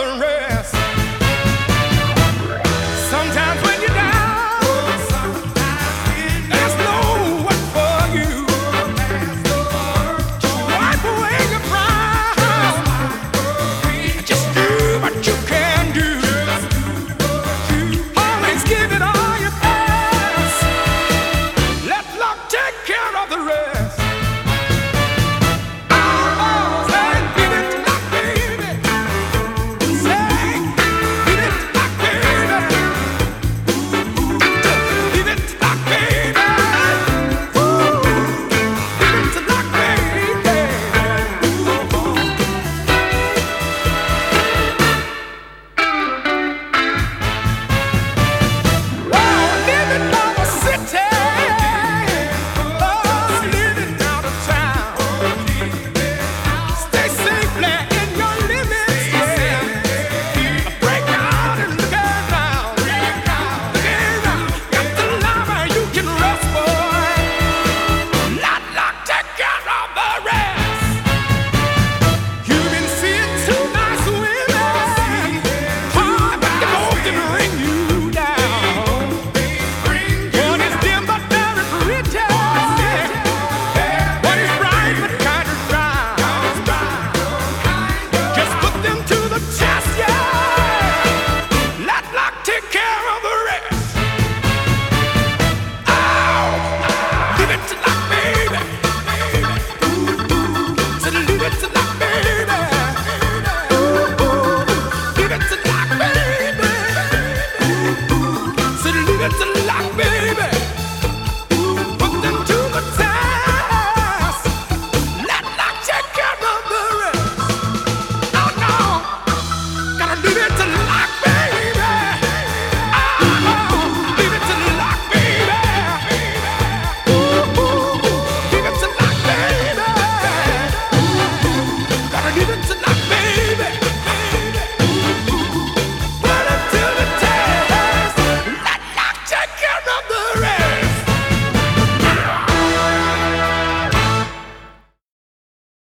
the road.